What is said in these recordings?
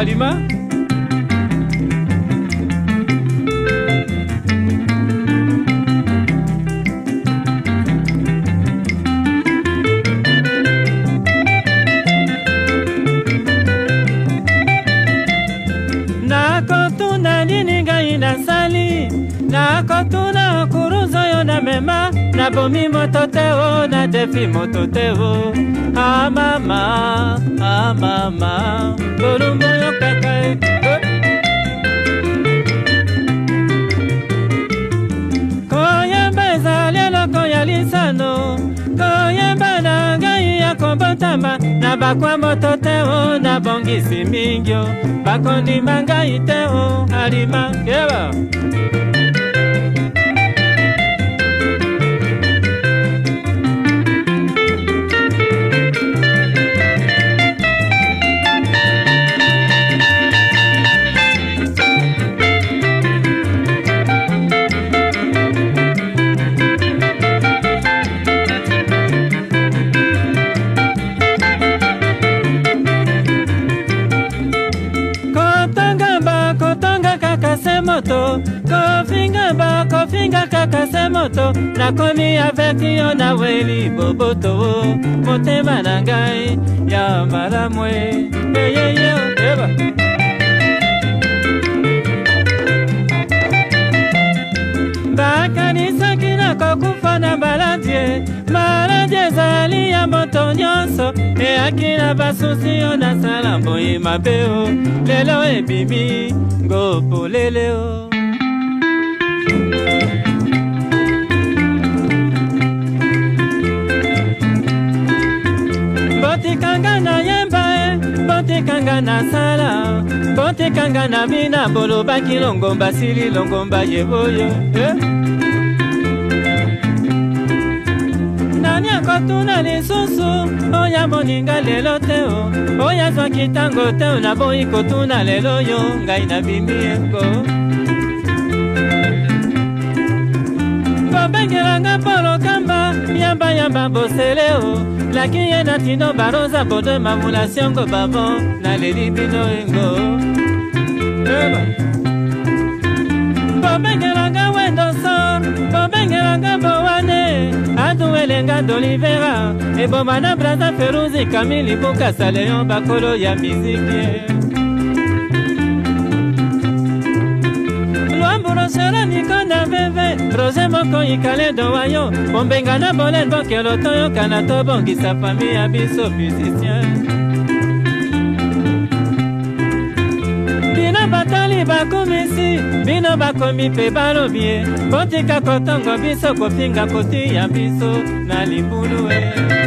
kalima nakotuna nini ngai nasali nakotuna kuruzoyo na mema nabomi moto te o nadefi moto te o mama bolongo yo kaka e. koyemba ezali eloko ya lisano koyemba na ngai ya kobotama na bakwa moto te o nabongisi mingi o bakondima ngai te o alima yeba nakomi avec yo naweli boboto motema na ngai ya malamu eyeye oyeba bakanisaki na kokufa na maladie maladie ezali ya moto nyonso eyaki na basusi yo nasala boye mabe o lelo ebimi ngopolele o botekanga na sala botekanga na bina bolobaki longomba sili longomba yeboyo eh? nani akotuna lisusu oya moninga lelo te o oya zwaki ntango te o naboyi kotuna lelo yo ngai nabimi yengo bobengelanga mpo lokamba yambayamba bosele o laki ye na tino baroza bodo mamulasiongo babo naleli bino engo bobengelanga wendosor bobengelanga bowane aduwelenga dolivera eboma na braza feruzi kamili bukasaleyo bakolo ya miziki kolosela mikonda veve roze moko ikale dowa yo kombengana bolen bokelo toyokana tobongisa fami ya biso musicien bino batali bakomisi bino bakomi mpe balobi e kotika kotongo biso kopinga kotia biso na libulu e eh.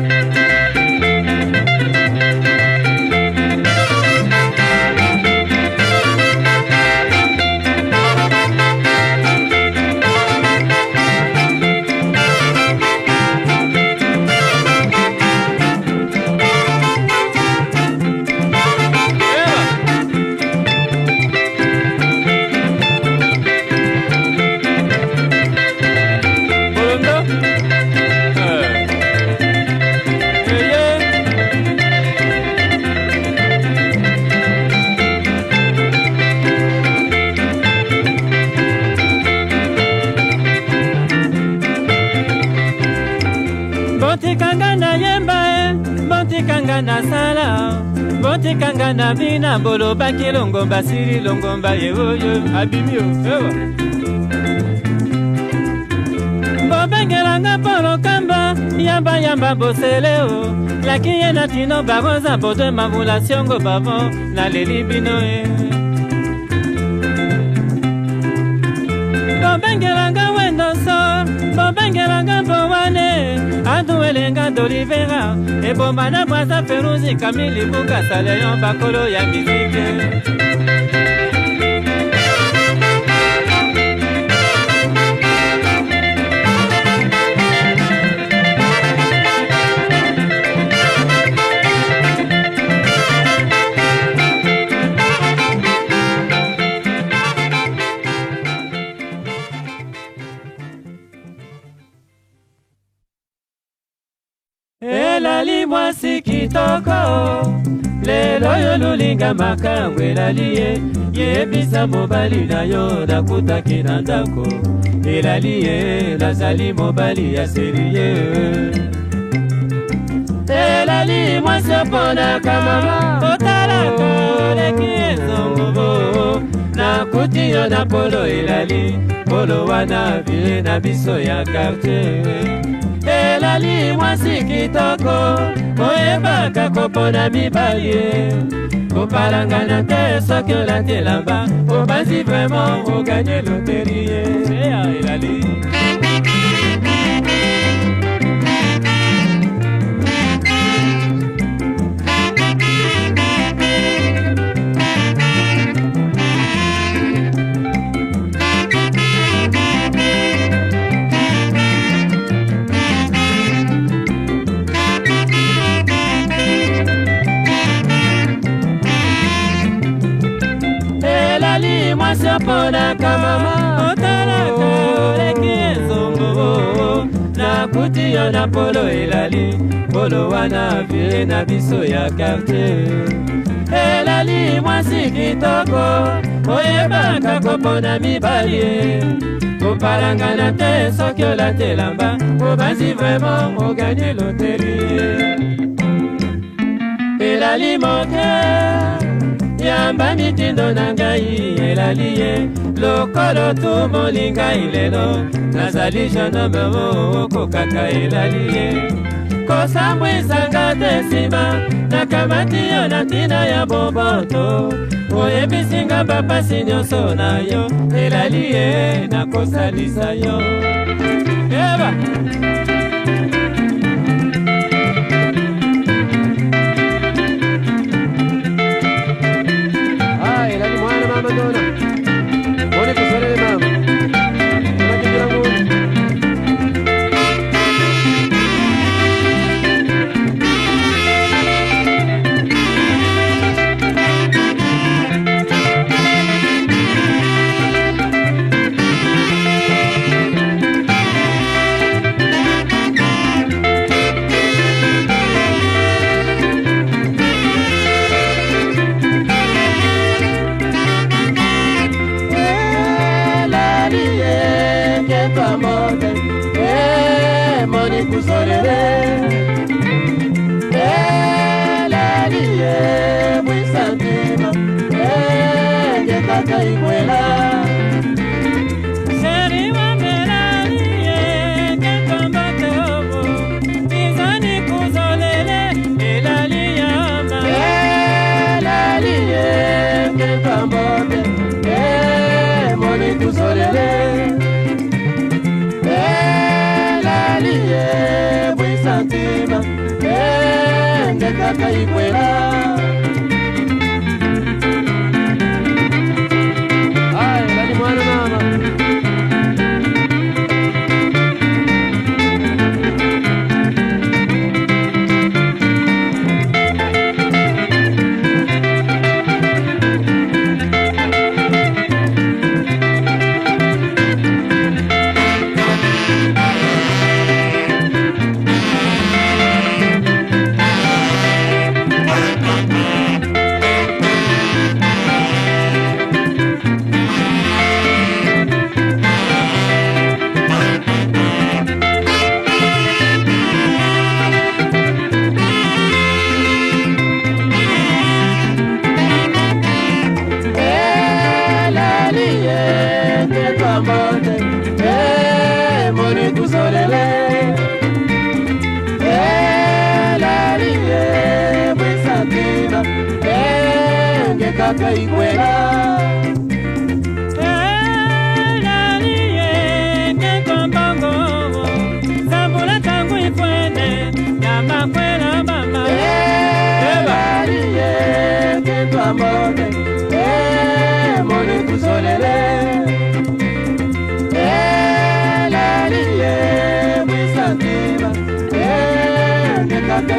na bina mbolo baki longomba siri longomba yeoyo abimi o ewa bobengelanga mpo lokamba yambayamba bosele o laki ye na tino baroza bodwe mavula siongo bavo naleli bino e bobengelanga wendoso bobengelanga bowane aduwelenga dolivera ebomba na bwasa feruzi kamilibuka saleyo bakolo ya mizike kitoko lelo oyo lulinga makambo elali ye yebisa mobali na yo nakutaki na ndako elali ye nazali mobali ya seli ye elali mwasi oponaka mama kotalaka oleki ezongobo nakuti yo na polo elali polo wana vie na biso ya kartier ozali mwasi kitoko oyebaka kopona mibali ye kopalangana te soki olati elamba obandi vraimen oganye loterie elali naponaka mama otalaka oleki ezongo nakuti yo na polo elali polo wana vie na biso ya kartier elali mwasi kitoko oyebaka kopona mibali ye kopalangana te soki olatelamba obanzi vraimen ogani loteri elali moke yamba mitindo na ngai elali ye lokolo tu molinga ilelo nazali jeunome ooko kaka elali ye kosambwisanga te nsima nakamati yo na ntina ya boboto oyebisinga bapasi nyonso na yo elali ye nakosalisa yo yeba kaka ikwela elali yeke kombongo sambula tangu ifwene ya makwela mama elali yeke twamboke emoni eh, kusolele elali ye mwisantima yeke eh, kaka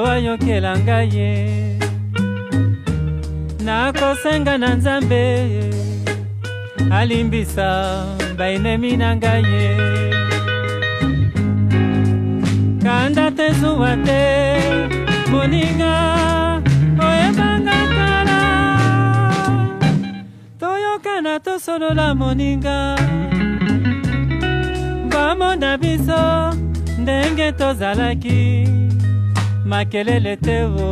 nyonso oyokela ngai ye nakosenga na nzambe alimbisa bainemi na ngai ye kanda te zuwa te moninga oyebanga tala toyokana tosolola moninga bamona biso ndenge tozalaki makelele tebo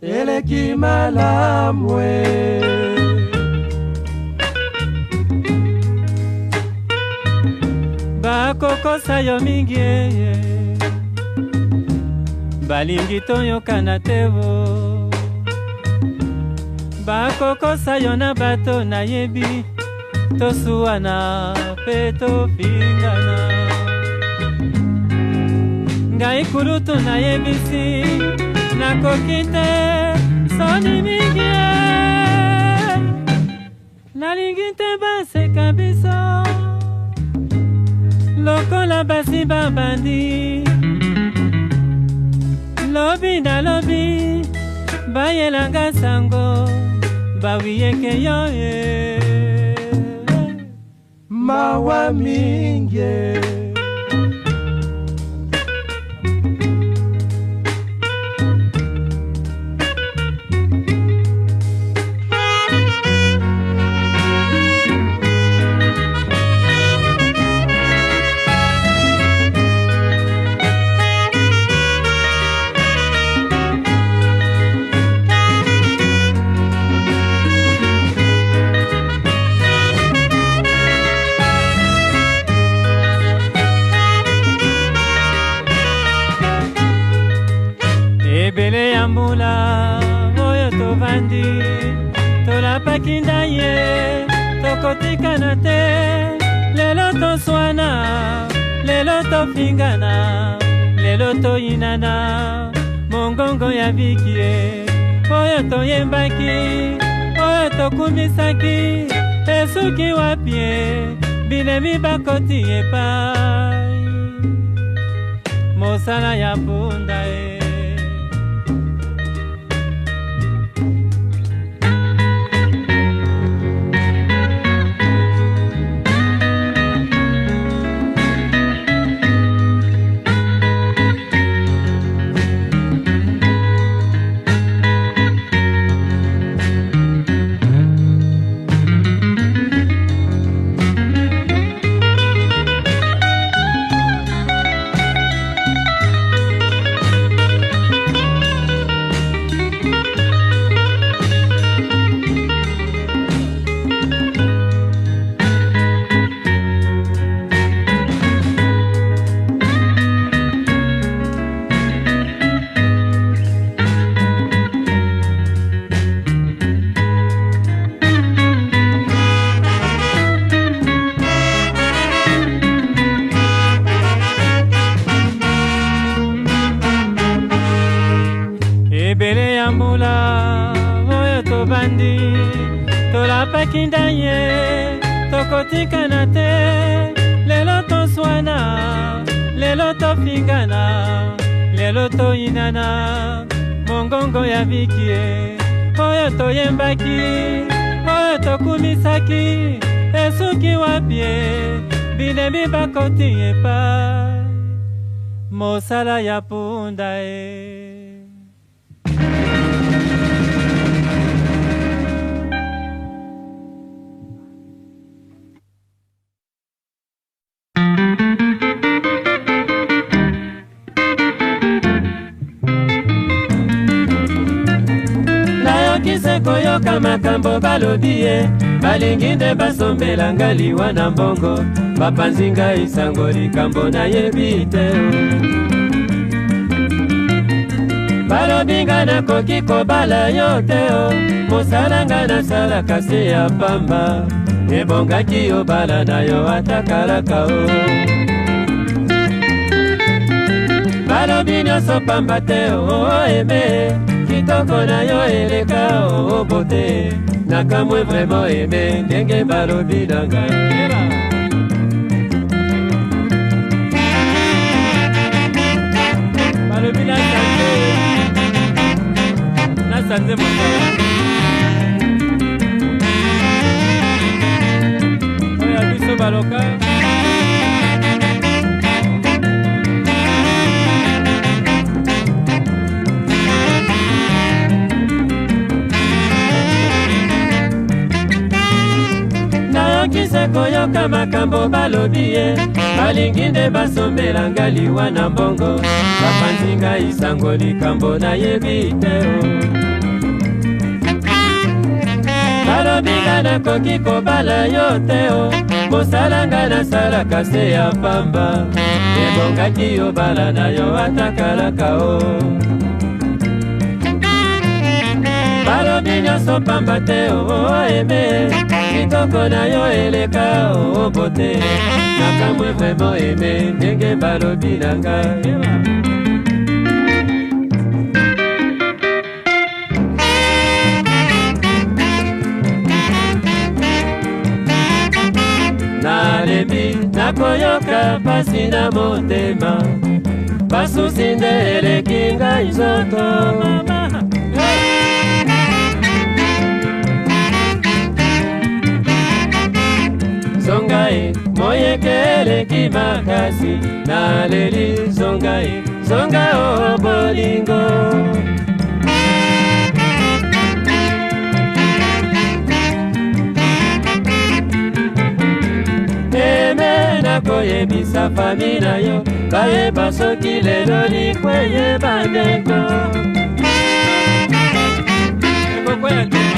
eleki malamwe bakokosa yo mingi e. balingi toyokana tebo bakokosa yo na bato nayebi tosuwana mpe tofingana ngai kulutu nayebisi nakoki te soni mingi nalingi te baseka biso lokola basi babandi lobi na lobi bayelanga sango bawiyeke yo ye mawa mingi tofingana lelo toyinana mongongo ya bikie oyo toyembaki oyo tokumisaki esuki wapie bilemi bakoti epai mosala ya mpunda totikana te lelo toswana lelo tofingana lelo toyinana mongongo ya vikie oyo toyembaki oyo tokumisaki esuki wapie bilembi bakoti epai mosala ya punda e eh. nalobi ye balingi nde basombelanga liwa na mbongo bapanzi ngai sango likambo nayebi te balobi nga nakoki kobala yo te o mosala nga nasala kasi ya pamba ebongaki yo bala na yo ata kalaka o balobi nyonso pamba te o eme kitoko na yo eleka o bote nakamwe vraimen aime ndenge balobi na ngai balobi nasanze nasanze moto oyo biso baloka bakokokisa koyoka makambo balobi ye balingi nde basombelanga liwa na mbongo bapanzi ngai sango likambo nayebi te balobinga nakoki kobala yo te o mosalanga nasalaka se ya pamba ebongaki yo bala na yo atakalaka o ngai nyonso pamba te oo oh, oh, eme kitoko na yo eleka oo oh, bote nakamwe vraimen eme ndenge balobi na ngai nalebi nakoyoka pasi na motema basusi nde eleki ngai nzoto mama zonga ye moyeke eleki makasi naleli zonga ye zonga o bolingo eme nakoyebisa fami na yo bayeba soki lelo likweye bandeko ekokweya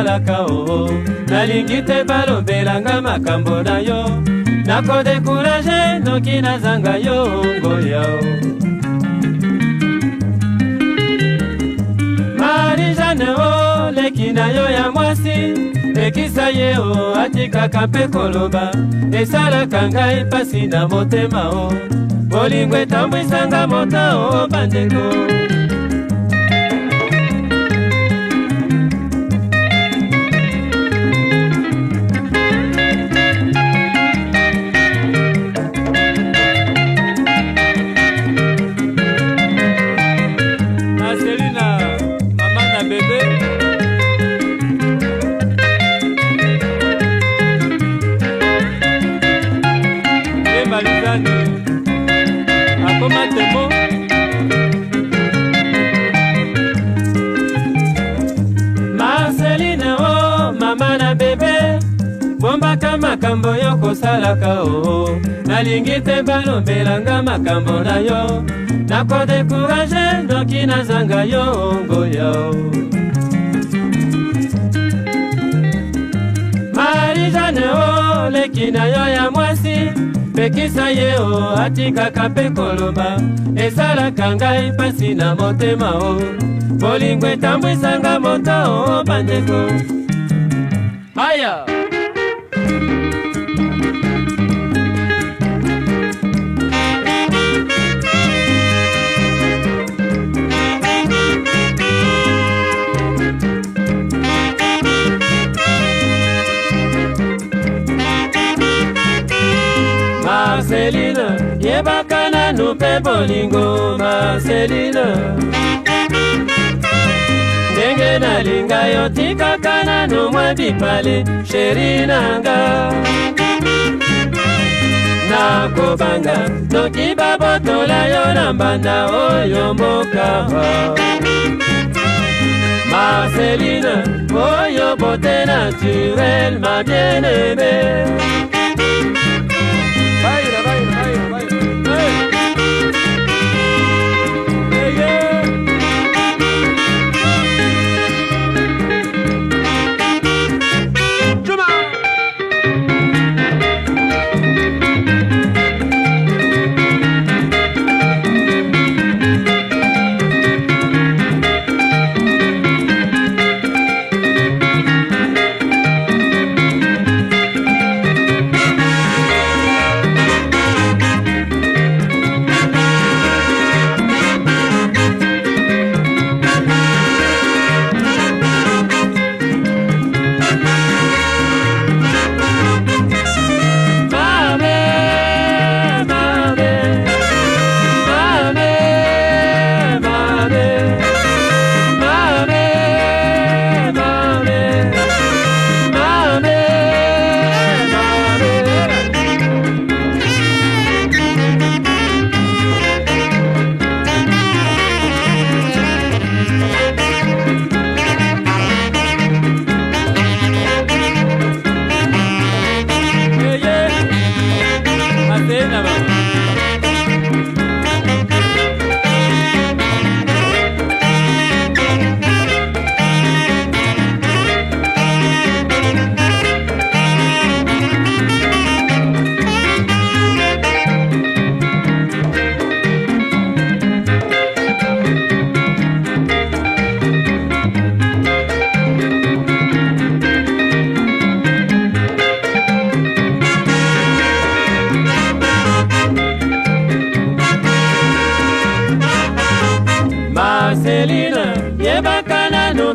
ezalaka o nalingi te balobelanga makambo na yo nakodekourage noki nazanga yo ngoya o marijane o leki na yo ya mwasi ekisa ye o atikaka mpe koloba esalaka ngai mpasi na motema o bolingo etambwisanga moto o bandeko osalaka o oh, oh. nalingi te balobelanga makambo na yo nakodekourage noki nazanga yo ongoya oh, marijane o leki na yo ya mwasi pekisa ye o atikaka mpe koloba esalaka ngai mpasi na motema o bolingo etambwisanga moto o bandeko bolingo marceline ndenge nalinga yo tikaka nano mwa bipale sheri nanga nakobanga noki babotola yo na mbanda oyo mokawa marceline oyo bote naturel ma bien aime Hey!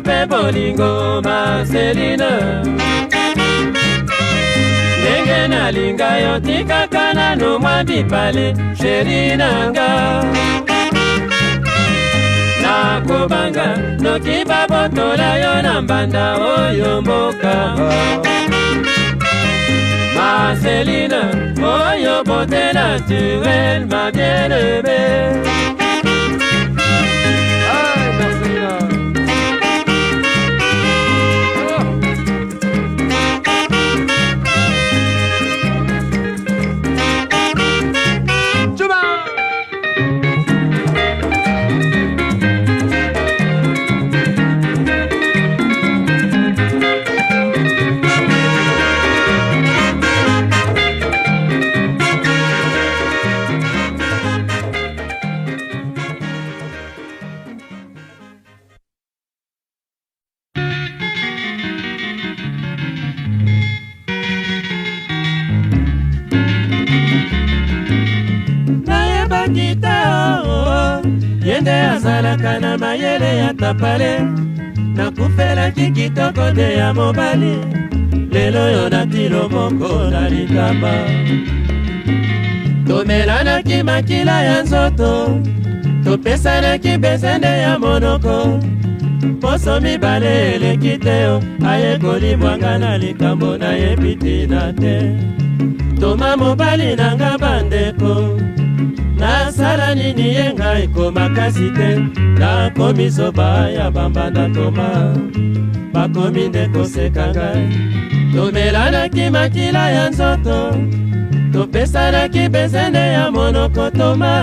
bolingo mpe bolingo marceline ndenge nalinga yo tikaka nano mwa bipale sheri nanga nakobanga noki babotola yo na mbanda oyo mboka marceline oyo bote naturel ma bien aime kaka na mayele ya tapale nakufelaki kitoko te ya mobali lelo oyo natilo moko na likama tomelanaki makila ya nzoto topesanaki besende ya monoko poso mibale eleki te o aye kolimwanga na likambo nayebi tina te toma mobali nanga bandeko nasala nini ye ngai komakasi te nakomi zoba ya bambanda toma bakomi nde koseka ngai tobelanaki makila ya nzoto topesanaki bezende ya monoko toma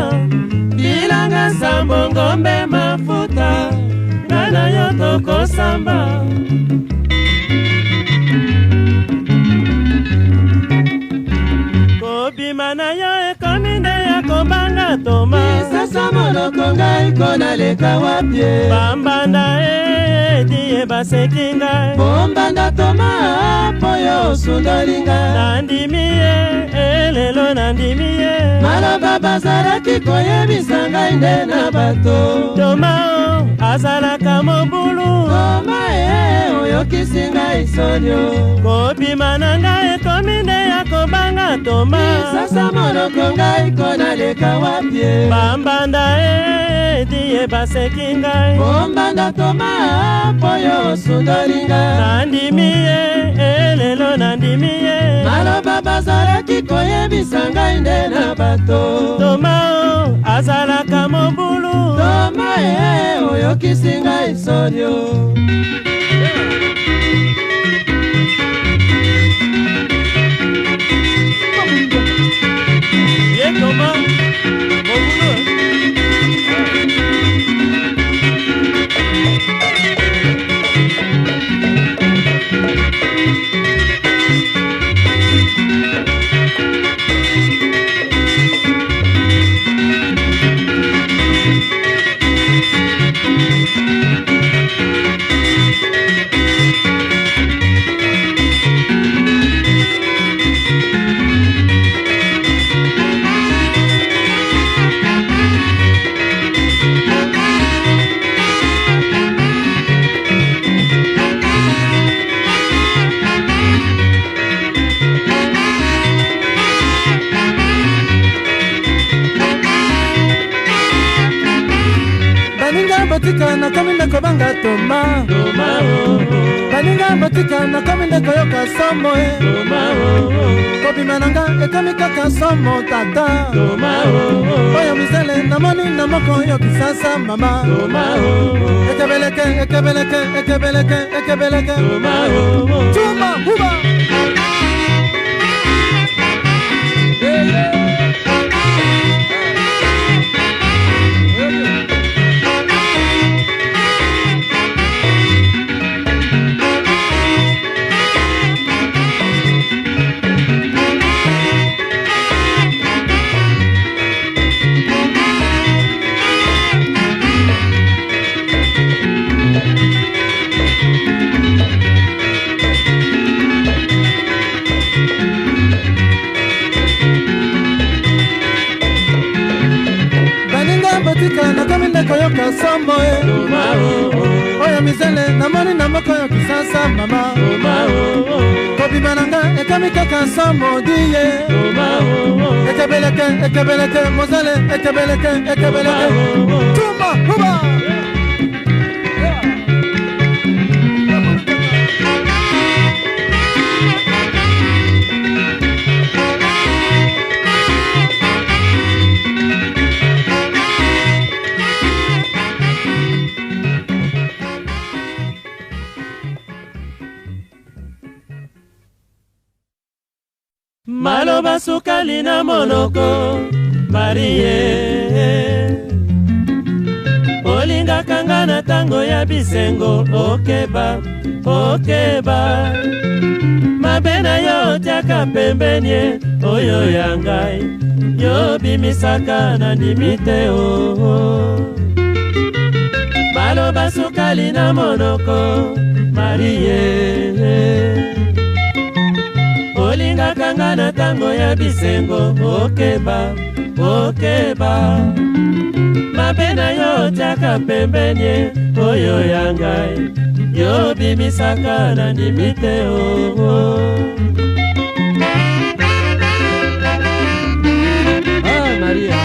bilanga nsambo ngombe mafuta nga na yo tokosamba na toma esasa monoko ngai mpo naleka wapie bambanda eyedi ebaseki ngai bombanda toma mpo yo osundoli ngai nandimi ye eh, eh. lelo nandimi ye maloba bazalaki koyebisa ngai nde na bato toma azalaka mobulu toma e eh, oyokisi ngai sonio kobima na ngai ekomi nde ya kobanga toma sasa monoko ngai konaleka wapie bambanda e eh, diye baseki ngai bombanda toma mpo yo osundoli ngai nandimi ye elelo eh, nandimi ye maloba bazalaki koyebisa ngai nde na bato toma azalaka mobulu toma ee eh, eh, oyokisi ngai sonio yeah. banga toma oh. baninga botika nakomi nde koyoka somo e kobima na nga ekomi kaka somo tata oh. oyo misele namoni na moko yokisasa mama oh. ekebeleke ekebeleke ekebeleke ekebeleke tuma huba sa mama kobima na nga ekami kaka sa modi ye ekebeleke ekebeleke mozale ekebeleke ekebeleke tuma mobali na monoko marie olingaka nga na ntango ya bisengo okeba okeba mabe na yo otiaka pembeni ye oyo ya ngai yobimisaka na ndimi te oo oh. baloba sukali na monoko marie olingaka nga na ntango ya bisengo okeba okeba mabe na yo otiaka pembeni oyo ya ngai yobimisaka na ndimi te oo oh, oh. ah, maria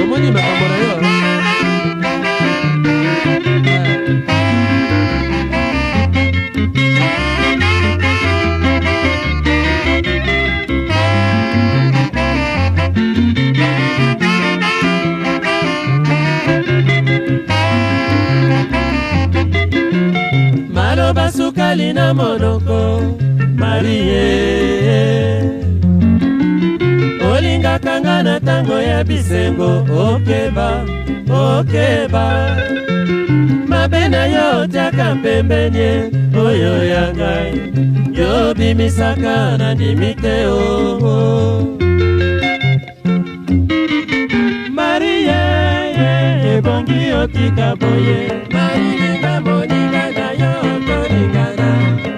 omoni makambo na yo bokali na monoko marie olingaka nga na ntango ya bisengo okeba okeba mabe na yo otiaka mpembenie oyo ya ngai yobimisaka na ndimi te oo oh, oh. marie ebongi eh, eh, eh, otika boye marilinga moninga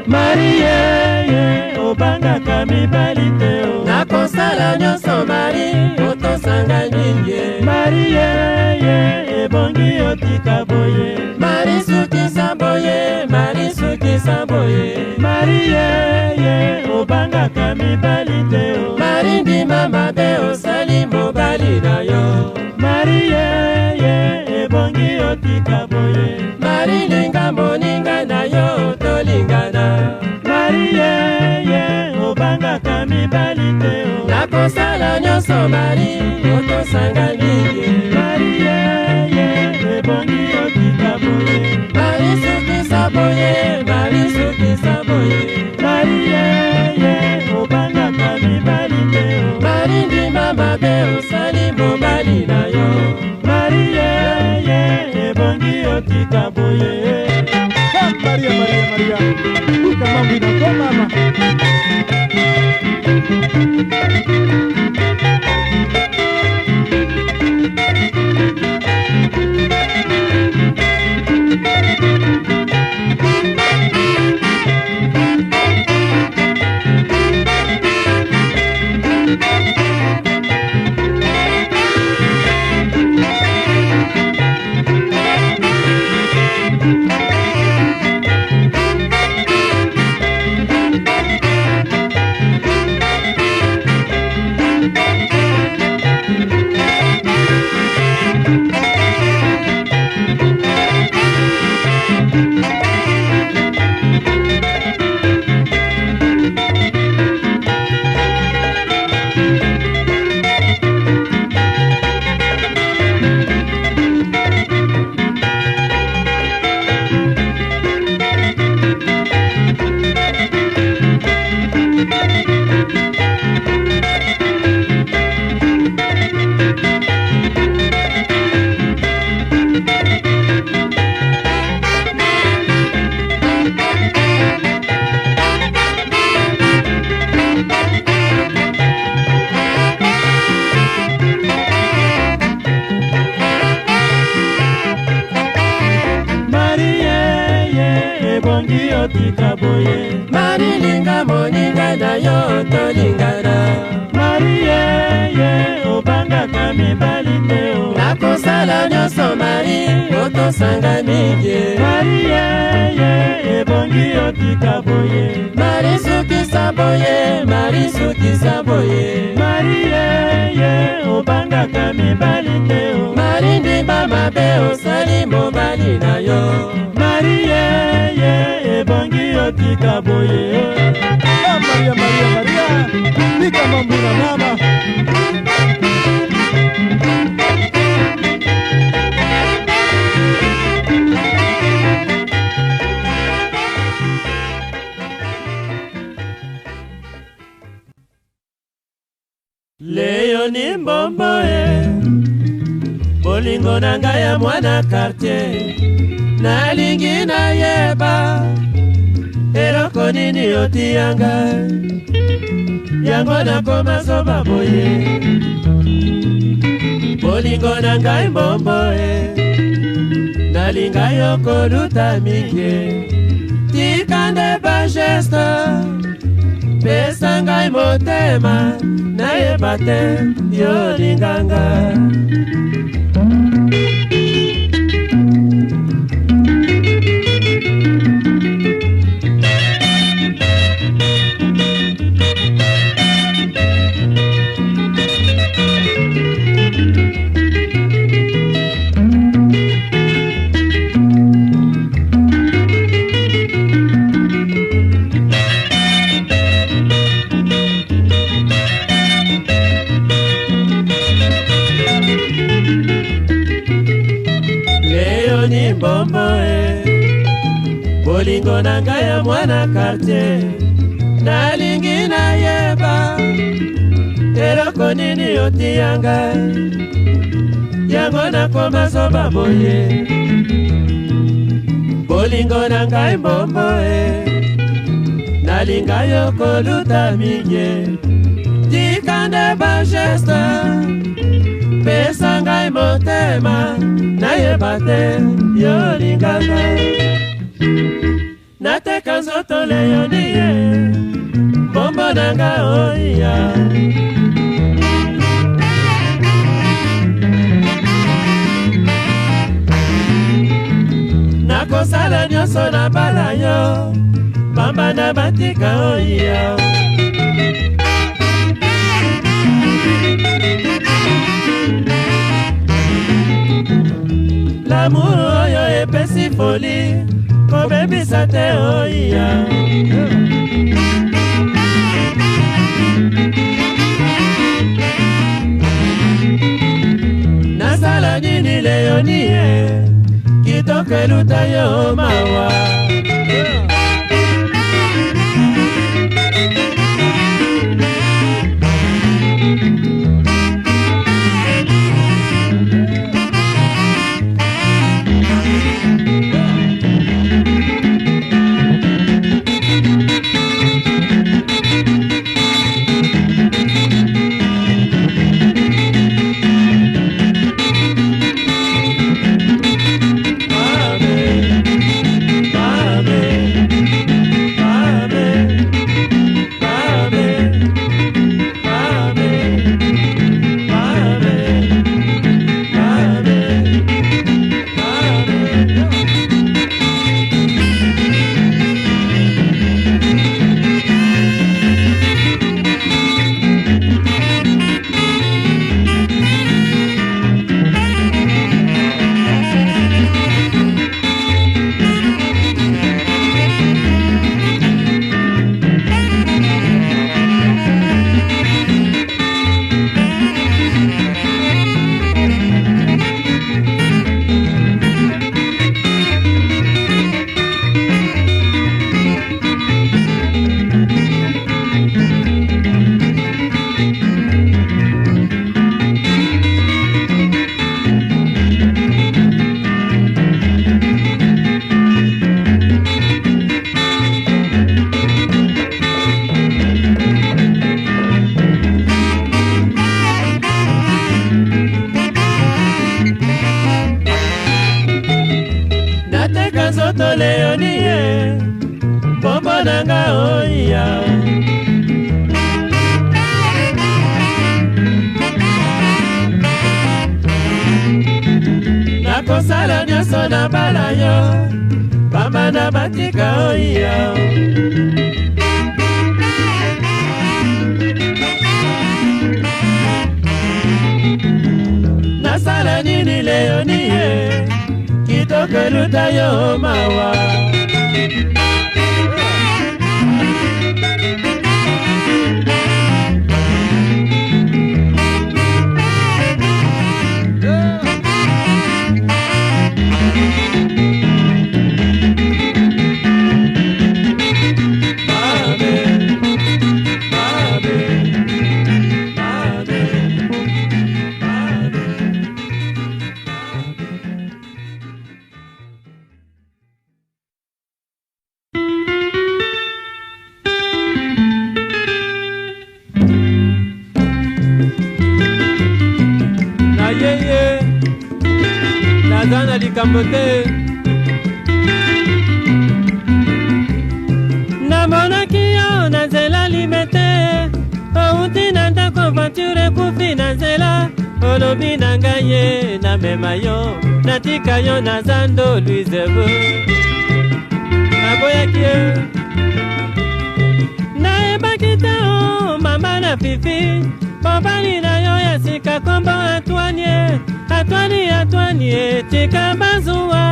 marie obangaka mibali te oh. nakosala nyonso marie otosanga ngingi marie ebongi otika boye marie sukisa boye soki eza boye mari yeye obangaka mibali te o mari ndima mabe osali mobali na yo mari yeye ebongi otika boye mari linga moninga na yo tolingana mari yeye obangaka mibali te o nakosala nyonso mari okosanga mingi boye balisukisa boye bali yeye obangaka mibali te balindima mabe osali mobali na yo mari yeye ebongi otika boye maria maria maria ikamambwina komama esika boye ah, maria maria maria likamambula mama oyotia ngai yango nakoma soba boye bolingo na ngai mbomboe nalinga yo koluta mike tika nde bageste pesa ngai motema nayeba te yolinganga bolingo na ngai ya mwana kartier nalingi nayeba eloko nini otia ngai yango nakoma zoba boye bolingo na ngai mbomboe nalinga yo koluta mingi tika nde bageste pesa ngai motema nayeba te yo olinganga nateka nzoto leyo niye mbombo na nga oiya nakosala nyonso na bala yo pamba na batika oiya lamuru oyo epesi folie kobebisa te oyiya nasala nini leyonie kitoko eluta yo mawa yeah. na zando luisebo naboyaki ye nayebaki te o oh, mama na fifi mobali na yo ya sika kombo atwani ye atwani atwani ye tika bazuwa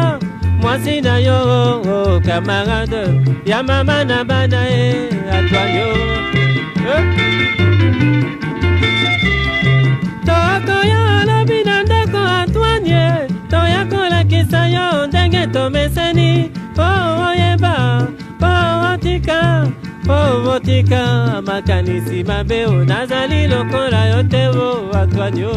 mwasi na yo o oh, kamarade oh, ya mama na bana ye atwani o eh? kopesa yo ndenge tomeseni po oyeba po otika po botika makanisi mabe o oh, nazali lokola yo te o oh, atwadio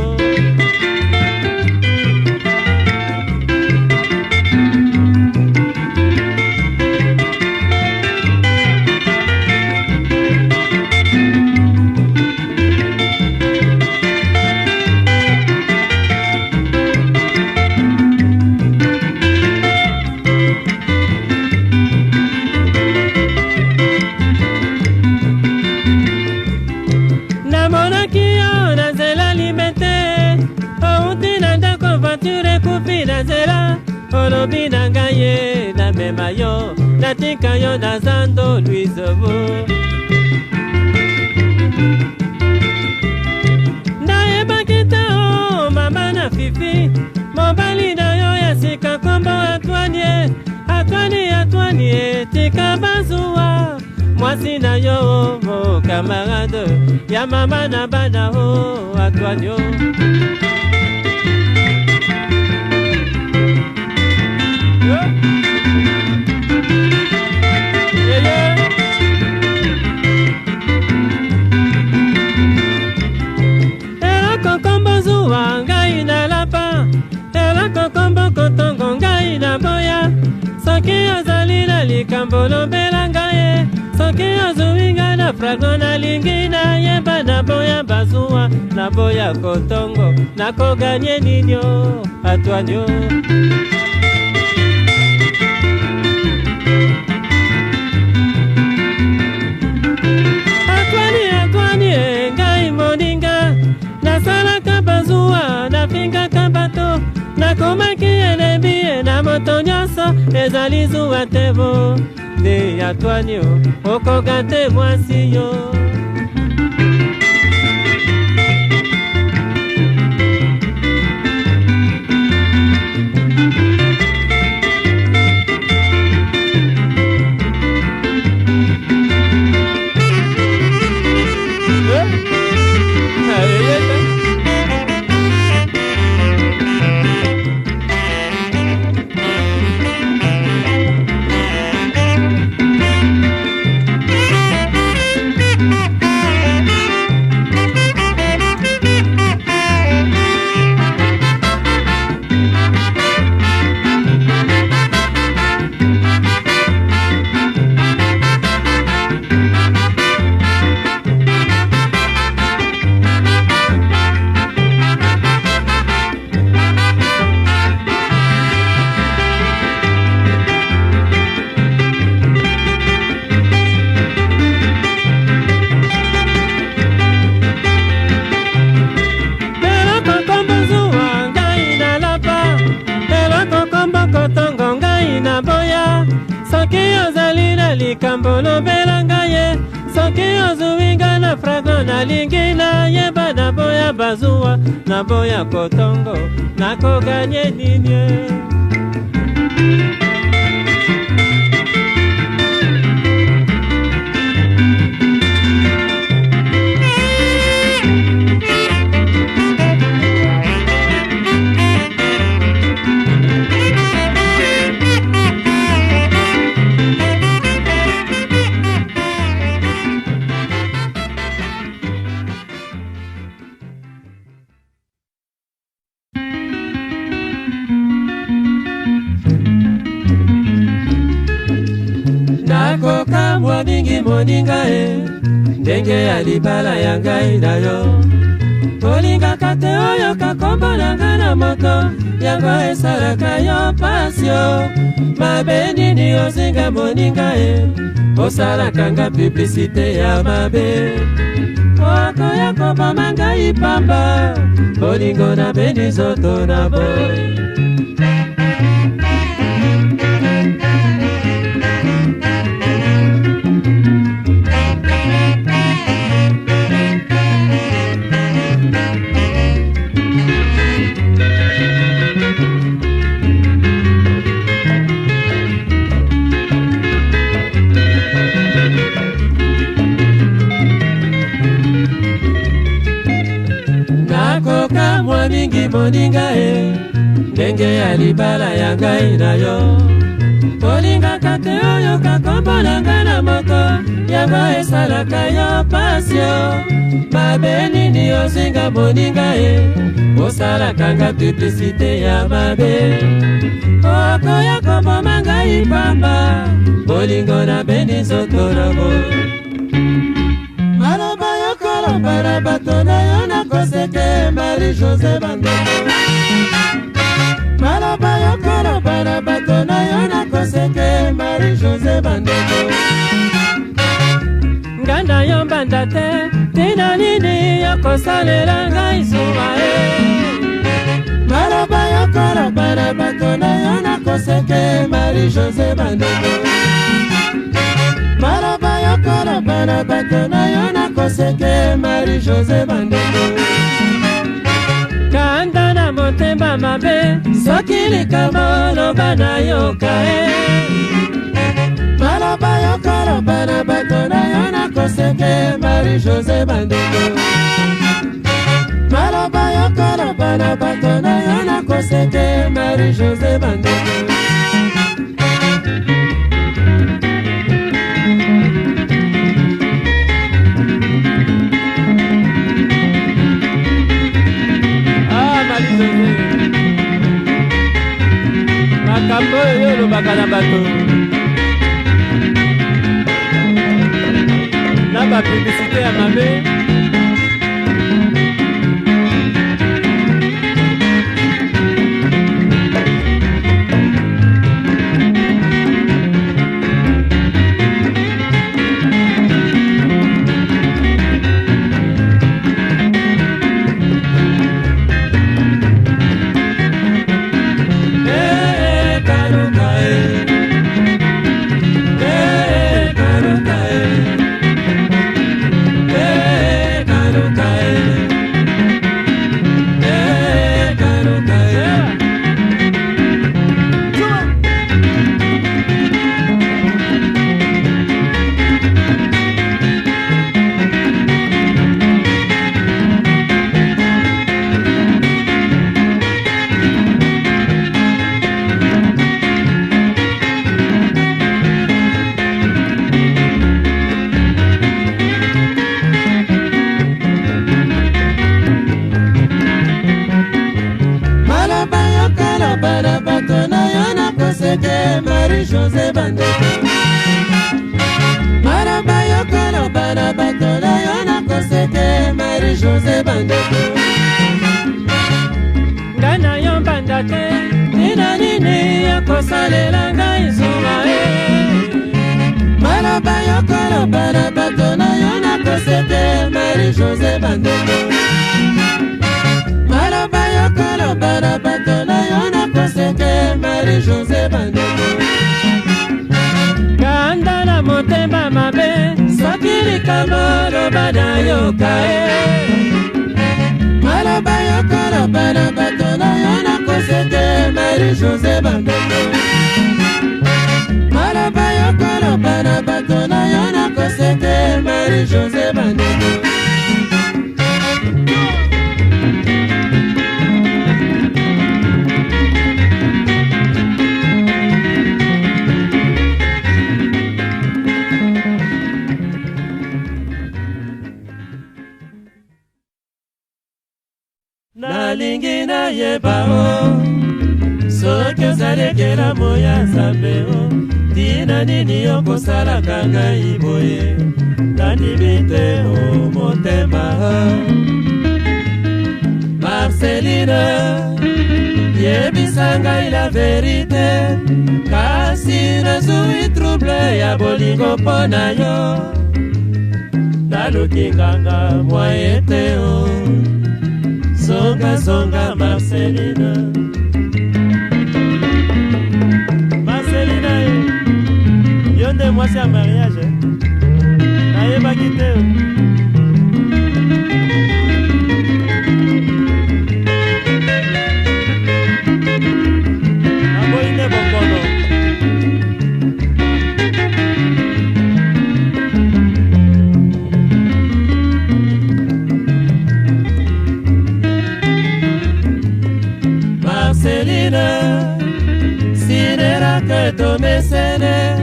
olobi na ngai ye namema yo natika yo na zando luisobu nayebaki te o oh, mama na fifi mobali na yo ya sika nkombo atwani e atwani atwani e tika bazuwa mwasi na yo o oh, kamarade ya mama na bana o oh, atwani o likambo lobelanga ye soki ozwi ngai na fragma nalingi nayeba naboya bazuwa naboya kotongo nakoganye ninio atwanio atwani atwani e ngai moninga nasalaka bazuwa nafingaka bato nakomaki moto nyonso ezali zuwa te bo nde ya twani o okoka te mwasi yo naboya kotongo nakoganye nini ngai na yo olingaka te oyoka kombo na ngai na moko yango esalaka yo pasio mabe nini ozinga moninga e osalaka nga piblisite ya mabe okoya koboma ngai pamba bolingo na beni zoto na boy olinga ye ndenge ya libala ya ngai na yo kolinga kaka oyoka kombo na ngai na moko yango esalaka yo pasio mabe nini ozinga moninga ye osalaka nga publisite ya mabe okoya koboma ngai pamba bolingo na beni nzoto nango maloba yo kolobana bato na yo na baseke marie jose bandeko maloba yokoloba na bato na yo nakoseke marie jose bandeko nganda yo mbanda te tina nini yokosalela ngai zuwa e maloba yokoloba na bato na yo nakoseke marie jose bandeko lokola bana bato na yo nakoseke mari jose bandeko kanda na motema mabe soki likambo loba na yoka e maloba yokola bana bato na yo nakoseke mari jose bandeko maloba yokola bana bato na yo nakoseke mari jose bandeko ezalaka na bato na bapiblisite ya mabe mingi nayeba o oh. soki ozalikela moya nzambe o oh. tina nini okosalaka ngai boye nandimi te o oh, motema marceline yebisa ngai la verite kasi nazwi trouble ya bolingo mpo na yo nalukinganga mwa ete o zonga marcelina marcelina ye eh. yo nde mwasi ya mariage eh. nayebaki te eh. domesene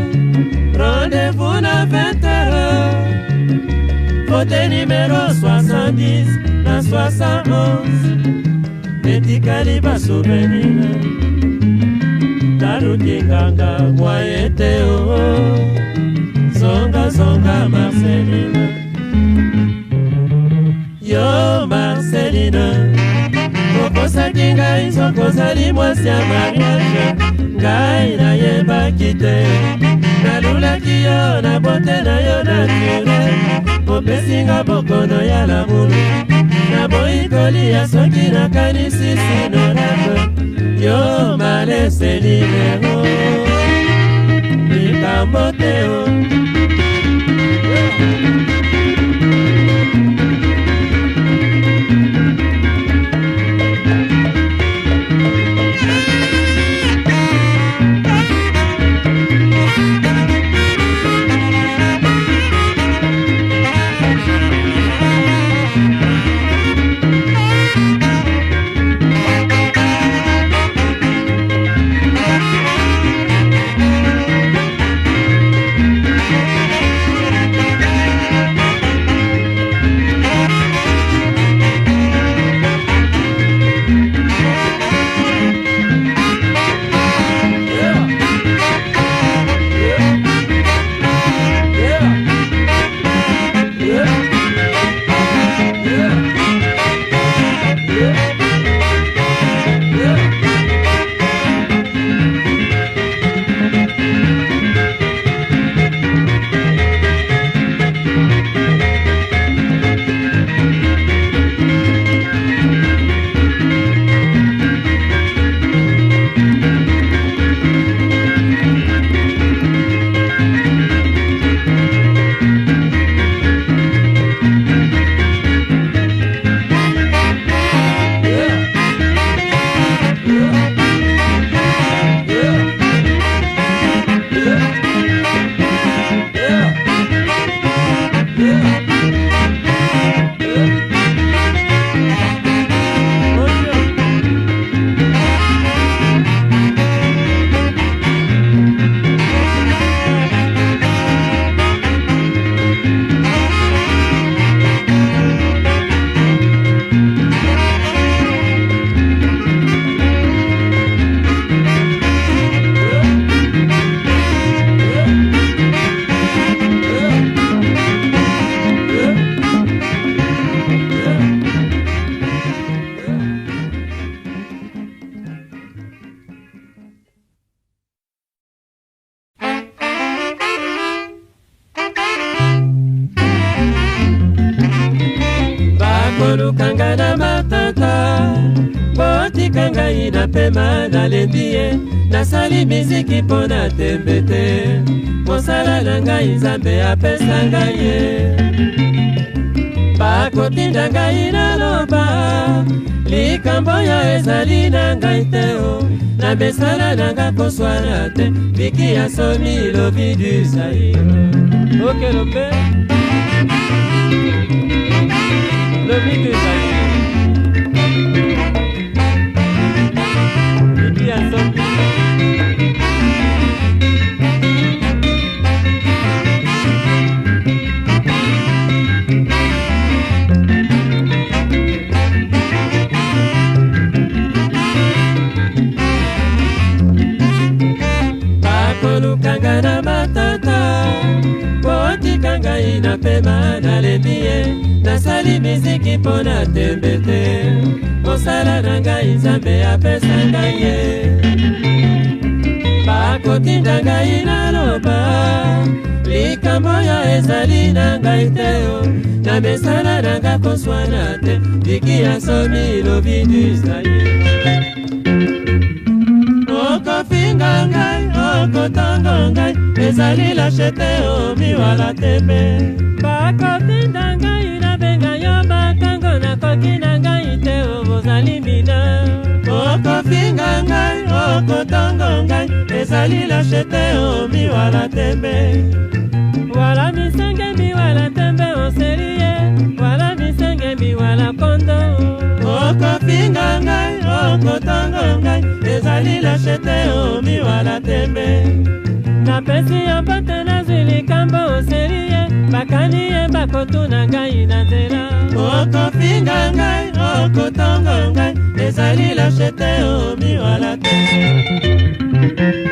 Rendez-vous na 20h Votez numéro 70 na 71 Etikali basouvenir Talukinganga mwayete oh Zonga zonga Marceline Yo Marceline okosaki ngai soki ozali mwasi ya mariage ngai nayebaki te nalulaki yo na bote na yo naturel opesinga bokono ya lamulu naboyi kolia soki nakanisi sinorave yo malese libero likambo te o nzambe apesa ngai ye bakotinda ngai naloba likambo oyo ezali na ngai te o oh. na misala na nga koswana te biki ya somi lobi du zaire okelobe lobi du zaire atika ngai na pema nalembi ye nasali miziki mpo na tembe te mosala na ngai nzambe apesa ngai ye bakotinda ngai naloba likambo oyo ezali na ngai te o na mesala na nga koswana te liki ya somi lobi dusaye olinga ngai okotanga ngai ezali lachete omiwala tembe bakotinda ngai nabenga yo batango nakoki na ngai te obozali mina okofinga ngai okotanga ngai ezali lachete omiwala tembe wala misenge miwala tembe oseli ye miwala kondo okofinga ngai okotongo ngai ezali lashete omiwala tembe napesi yo mpote nazwi likambo oseli ye bakani ye bakotuna ngai na nzela okofinga ngai okotongo ngai ezali lashete omiwala tembe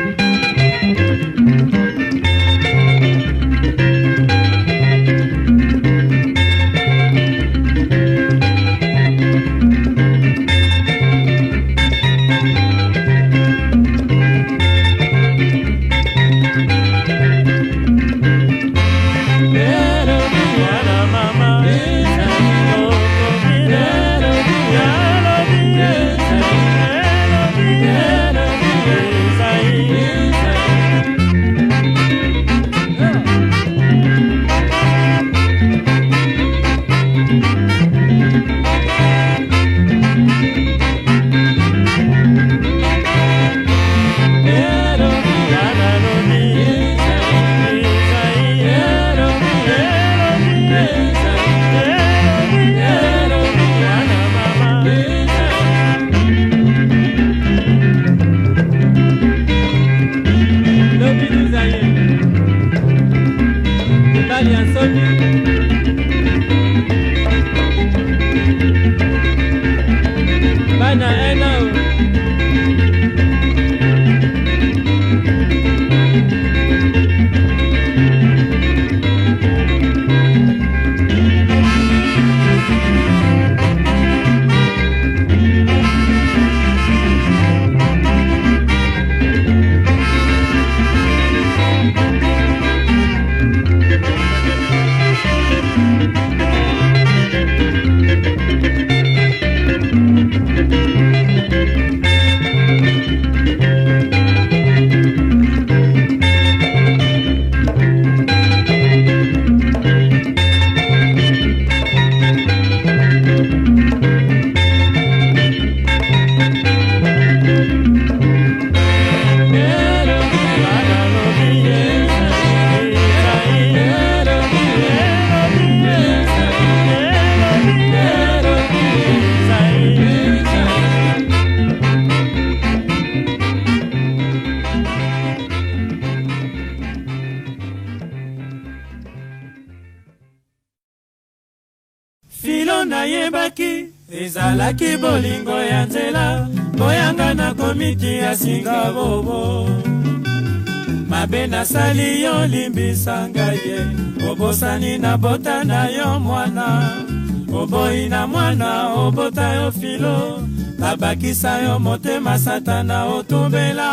nabakisa yo motema satana otumbela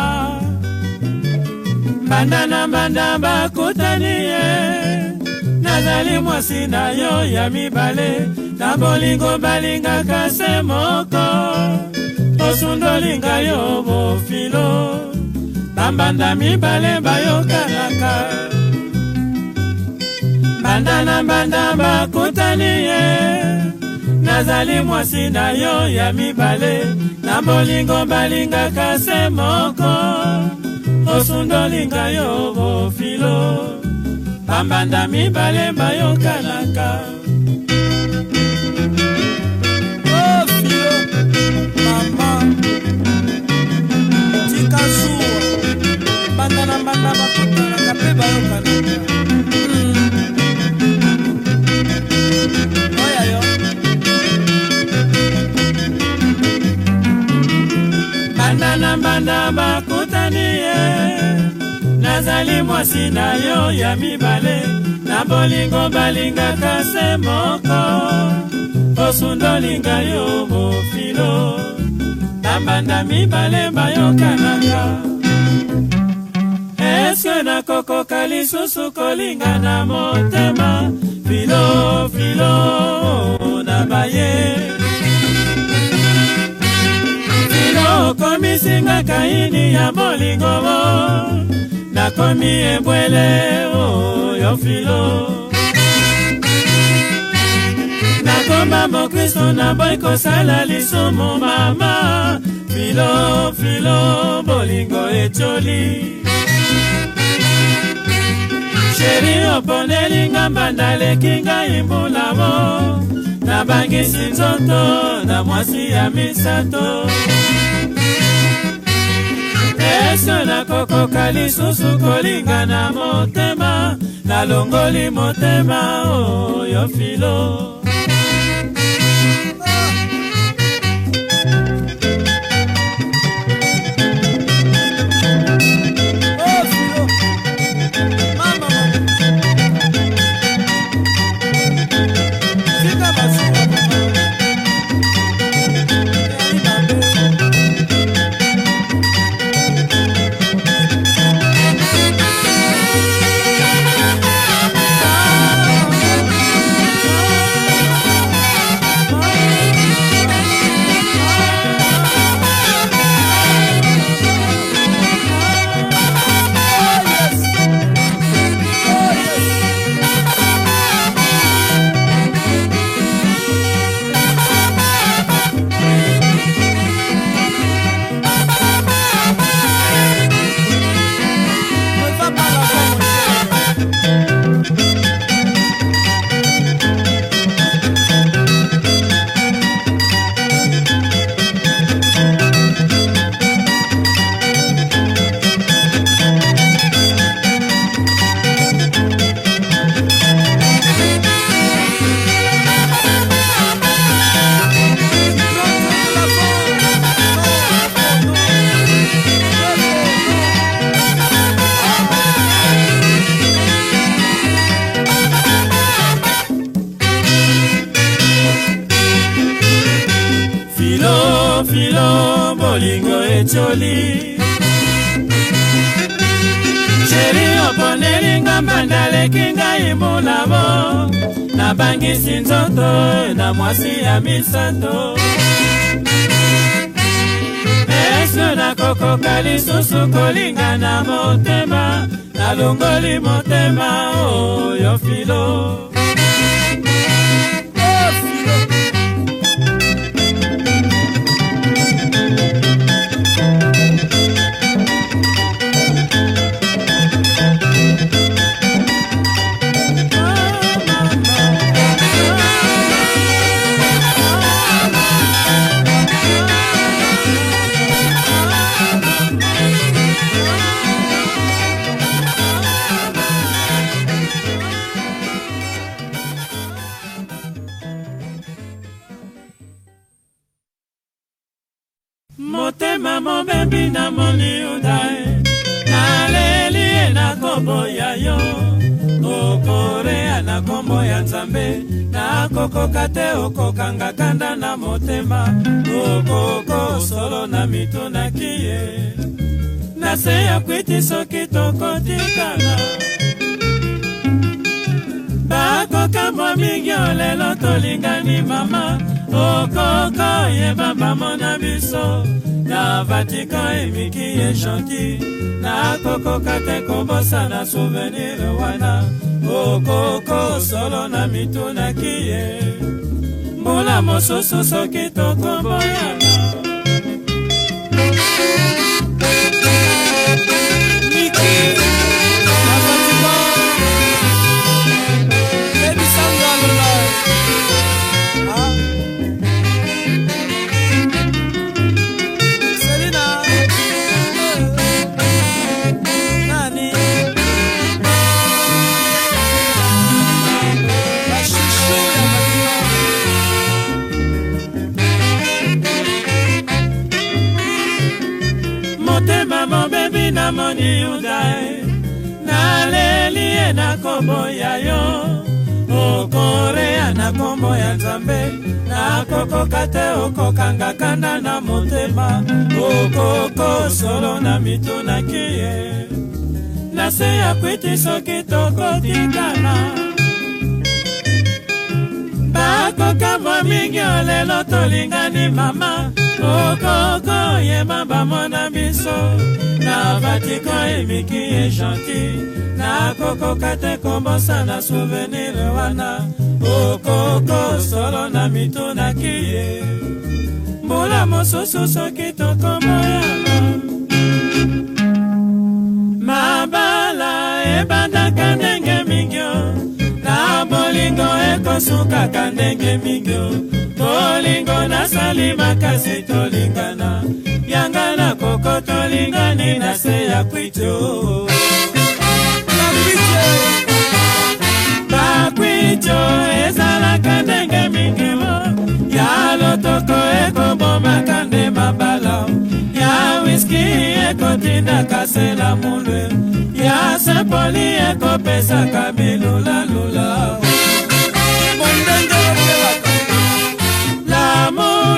banda na banda bakutani ye nazali mwasi na yo ya mibale na bolingo balingaka se moko tosundolinga yo bofilo bambanda mibale bayokanaka banda na banda bakutani ye nazali mwasi na yo ya mibale na bolingo balingaka se moko osundolinga yo bofilo bambanda mibale bayokanaka banda na banda bakotanaka mpe bayokanaka banda bakutani ye nazali mwasi na yo ya mibale na bolingo balingaka se moko osundolinga yo mofilo na mbanda mibale bayokanaka eske nakokoka lisusu kolinga na motema filo filo na baye okomisinga kaini ya bolingo nakomi ebwele oyo filo nakomba mokristo na boyi kosala lisumu mama filo filo bolingo ecoli sheri oponeli nga mbanda leki ngai mbulamo nabangisi nzoto na mwasi ya misato yesu nakokoka lisusu kolingana motema nalongoli motema oyo oh, filo motema mobembi na moliuda naleli ye nakoboya yo okorea na nkombo ya nzambe nakokoka te okokanga kanda na motema okoko solo na mitunaki ye na se ya kwiti soki tokotikana bakokamwa mingi olelo tolingani mama okoko yeba bamona biso na vatikan emiki eshanti nakokoka te kobosana souvenir wana okoko solo na mitunaki ye mbula mosusu soki tokomboyana namoni yuda naleli ye na nkombo ya yo okoreya oh, na nkombo ya nzambe nakokoka te okokanga kanda na motema okoko solo na mitunaki ye na se ya kwiti soki tokotikana bakokamwa mingi olelo tolingani mama okoko yemba bamwana biso na vatikan emiki ejanti nakokoka te kobosana souvenir wana okoko solo na mitunaki ye mbula mosusu soki tokomoyaka mabala ebandaka ndenge mingio bolingo ekosukaka ndenge mingi bolingo nasali makasi tolingana yanga na koko tolingani na se ya kwico bakwico ezalaka ndenge mingi ya lotoko ekobomaka nde mabala ya wiski ekotindaka sela mulwe ya sepoli ekopesaka milulalula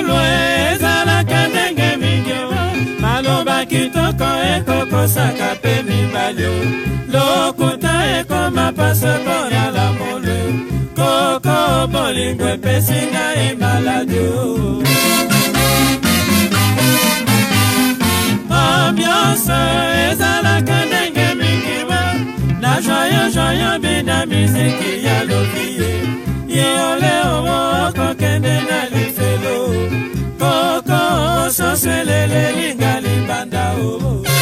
bololo ezalaka ndenge mingi maloba kitoko ekokosaka mpe mibali lokuta ekoma pasoko na lamolo koko bolingo epesi ngai maladi ambiance ezalaka ndenge mingi na joyo joyo bina miziki ya lovie yeoleo okokende na nyonso so elelelinga libanda o oh.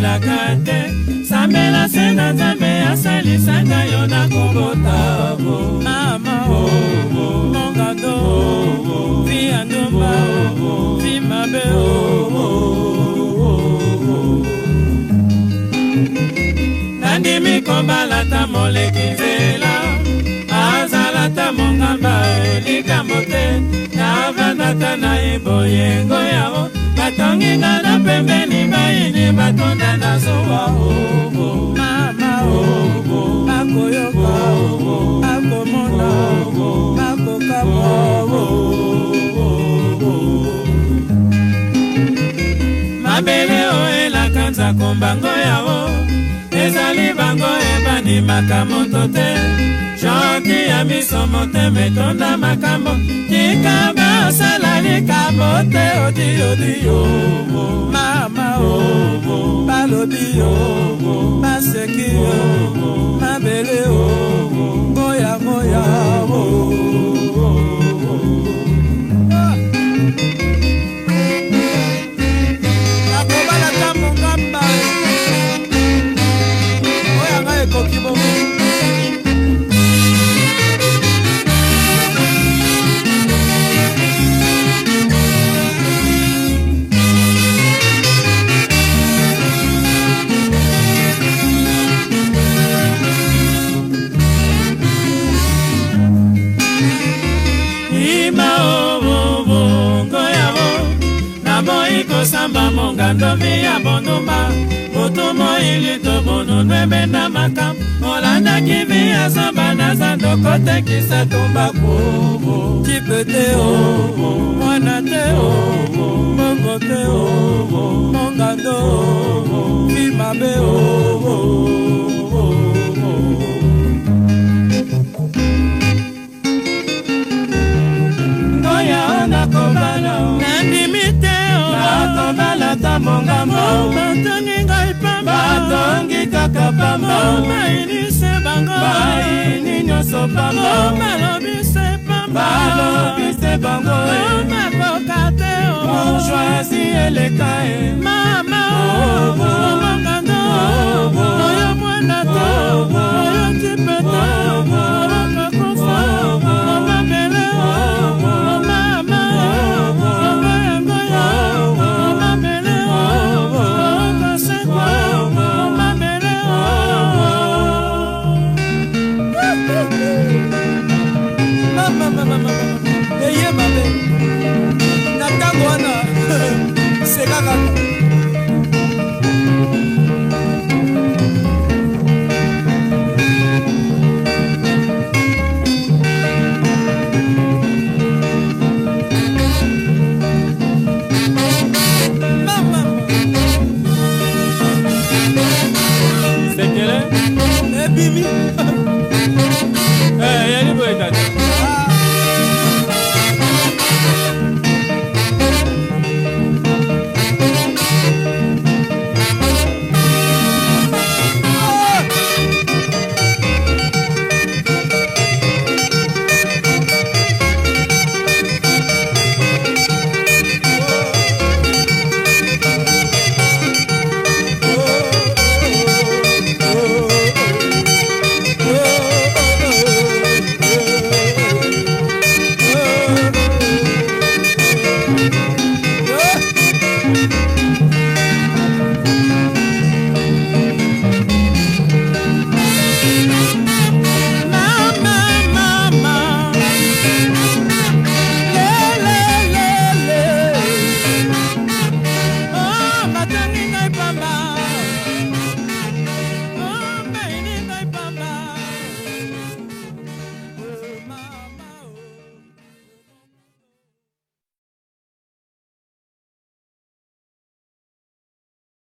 nasalelaka te sambela se na nzambe asalisanga yo nakobota mamamongando vi andumba vi mabe nandimi kobala ta moleki nzela mongamba likambo te navandata na eboyengo yao batongi nga na pembeni bayini batonda na zuwa obo mama obo bakoyoka obo bakomona obo bakokaba obo mabele o elaka nzako mbango yao ezali bango ebandimaka moto te janti ya miso motema etonda makambo tika basala likambo te odiodi yo oh, oh. mama o oh, balobi yo maseki yo mabele o moyamoya o Kokibo bonga ndomi ya bonduma botomo ili tobonono ebenda makambo olandaki vi ya zamba naza ndoko tekisa tumba kubu jipe te o mwana te o bongo te o mongando vi mabe o mongambo batongi ngai pamba batongi kaka pamba bayinise bango bayini nyonso pamba balobise pamba balobise bango makoka te oh. bourgeoisi eleka e mama omongando oh. oyo mwana te oyo tipe te